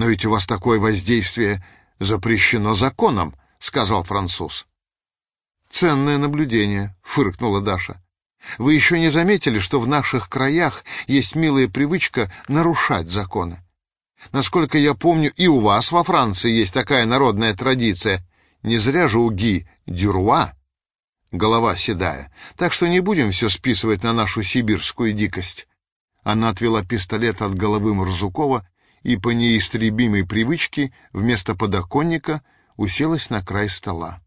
«Но ведь у вас такое воздействие запрещено законом», — сказал француз. «Ценное наблюдение», — фыркнула Даша. «Вы еще не заметили, что в наших краях есть милая привычка нарушать законы? Насколько я помню, и у вас во Франции есть такая народная традиция. Не зря же у Ги Дюруа голова седая, так что не будем все списывать на нашу сибирскую дикость». Она отвела пистолет от головы Мурзукова и по неистребимой привычке вместо подоконника уселась на край стола.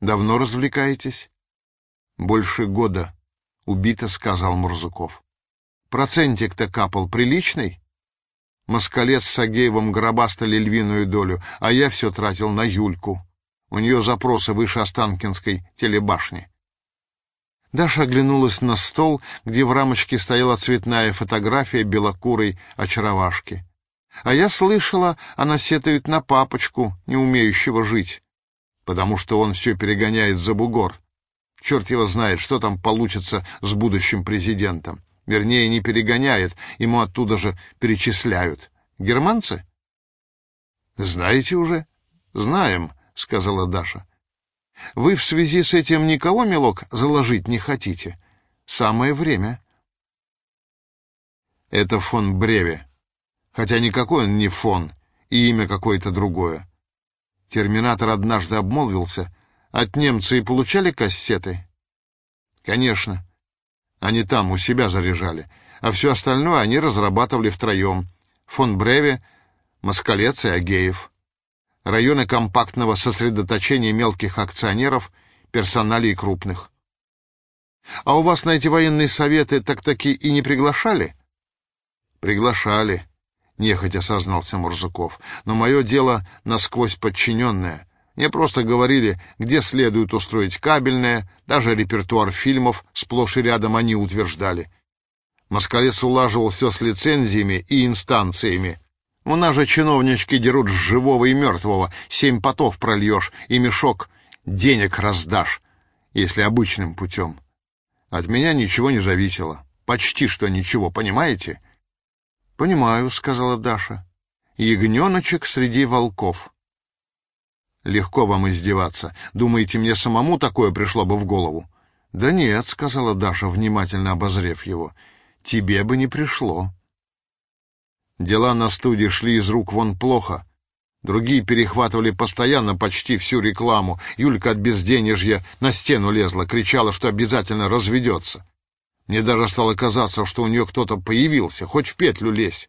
«Давно развлекаетесь?» «Больше года», — убито сказал Мурзуков. «Процентик-то капал приличный?» Москалец с Агеевым гробастали львиную долю, а я все тратил на Юльку. У нее запросы выше Останкинской телебашни. Даша оглянулась на стол, где в рамочке стояла цветная фотография белокурой очаровашки. А я слышала, она сетует на папочку, не умеющего жить, потому что он все перегоняет за бугор. Черт его знает, что там получится с будущим президентом. Вернее, не перегоняет, ему оттуда же перечисляют. Германцы? Знаете уже? Знаем, сказала Даша. Вы в связи с этим никого, милок, заложить не хотите? Самое время. Это фон Бреве. Хотя никакой он не фон, и имя какое-то другое. Терминатор однажды обмолвился. От немца и получали кассеты? Конечно. Они там у себя заряжали, а все остальное они разрабатывали втроем. Фон Бреве, Москалец и Агеев. Районы компактного сосредоточения мелких акционеров, персоналей крупных. А у вас на эти военные советы так-таки и не приглашали? Приглашали, нехотя сознался Мурзаков. Но мое дело насквозь подчиненное. Мне просто говорили, где следует устроить кабельное, даже репертуар фильмов сплошь и рядом они утверждали. Москалец улаживал все с лицензиями и инстанциями. У нас же чиновнички дерут с живого и мертвого, семь потов прольешь и мешок денег раздашь, если обычным путем. От меня ничего не зависело. Почти что ничего, понимаете? — Понимаю, — сказала Даша. — Ягненочек среди волков. Легко вам издеваться. Думаете, мне самому такое пришло бы в голову? Да нет, сказала Даша, внимательно обозрев его. Тебе бы не пришло. Дела на студии шли из рук вон плохо. Другие перехватывали постоянно почти всю рекламу. Юлька от безденежья на стену лезла, кричала, что обязательно разведется. Мне даже стало казаться, что у нее кто-то появился, хоть в петлю лезь.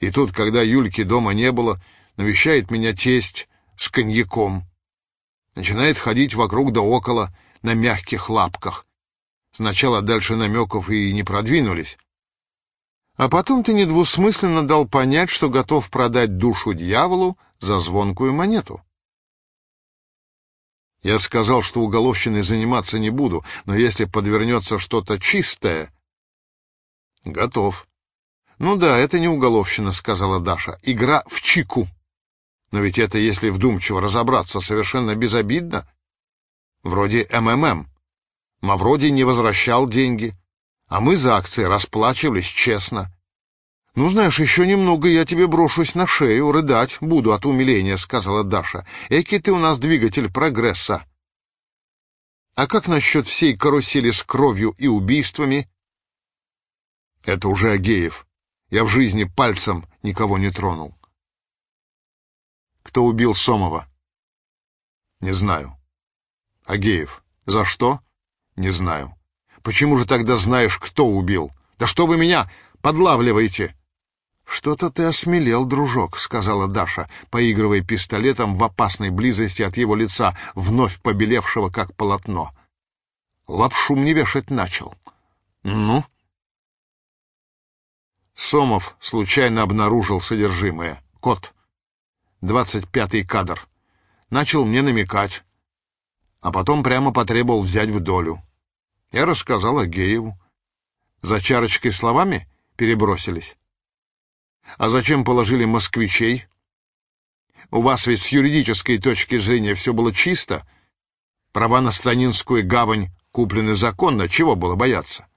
И тут, когда Юльки дома не было, навещает меня тесть, с коньяком. Начинает ходить вокруг да около на мягких лапках. Сначала дальше намеков и не продвинулись. А потом ты недвусмысленно дал понять, что готов продать душу дьяволу за звонкую монету. Я сказал, что уголовщиной заниматься не буду, но если подвернется что-то чистое... Готов. Ну да, это не уголовщина, сказала Даша. Игра в чику. Но ведь это, если вдумчиво разобраться, совершенно безобидно. Вроде МММ. Мавроди не возвращал деньги, а мы за акции расплачивались честно. «Ну, знаешь, еще немного, я тебе брошусь на шею, рыдать буду от умиления», — сказала Даша. «Эки ты у нас двигатель прогресса». «А как насчет всей карусели с кровью и убийствами?» «Это уже Агеев. Я в жизни пальцем никого не тронул». Кто убил Сомова? Не знаю. Агеев. За что? Не знаю. Почему же тогда знаешь, кто убил? Да что вы меня подлавливаете? Что-то ты осмелел, дружок, сказала Даша, поигрывая пистолетом в опасной близости от его лица, вновь побелевшего как полотно. Лапшу мне вешать начал. Ну? Сомов случайно обнаружил содержимое. Кот двадцать пятый кадр. Начал мне намекать, а потом прямо потребовал взять в долю. Я рассказал Агееву. За чарочкой словами перебросились. А зачем положили москвичей? У вас ведь с юридической точки зрения все было чисто. Права на Станинскую гавань куплены законно, чего было бояться?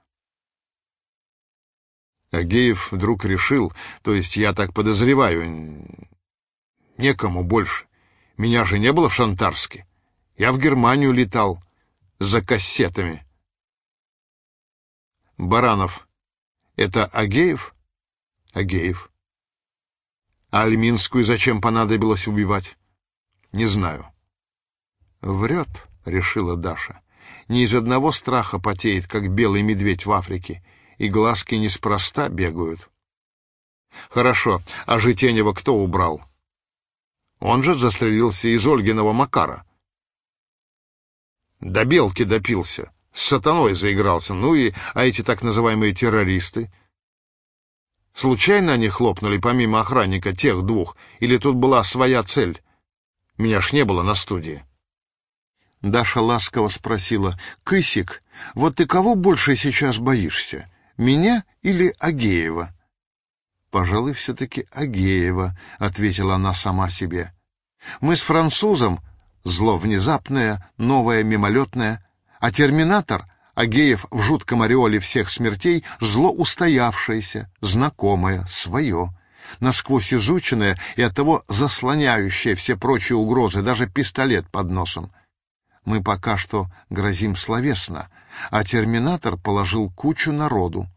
Агеев вдруг решил, то есть я так подозреваю, некому больше. Меня же не было в Шантарске. Я в Германию летал за кассетами. Баранов. Это Агеев? Агеев. А Альминскую зачем понадобилось убивать? Не знаю. Врет, решила Даша. Не из одного страха потеет, как белый медведь в Африке, и глазки неспроста бегают. Хорошо, а Житенева кто убрал? Он же застрелился из Ольгиного Макара. До белки допился, с сатаной заигрался, ну и а эти так называемые террористы. Случайно они хлопнули помимо охранника тех двух, или тут была своя цель? Меня ж не было на студии. Даша ласково спросила, «Кысик, вот ты кого больше сейчас боишься, меня или Агеева?» «Пожалуй, все-таки Агеева», — ответила она сама себе. «Мы с французом, зло внезапное, новое, мимолетное, а терминатор, Агеев в жутком ореоле всех смертей, зло устоявшееся, знакомое, свое» насквозь изученное и оттого заслоняющее все прочие угрозы, даже пистолет под носом мы пока что грозим словесно, а терминатор положил кучу народу.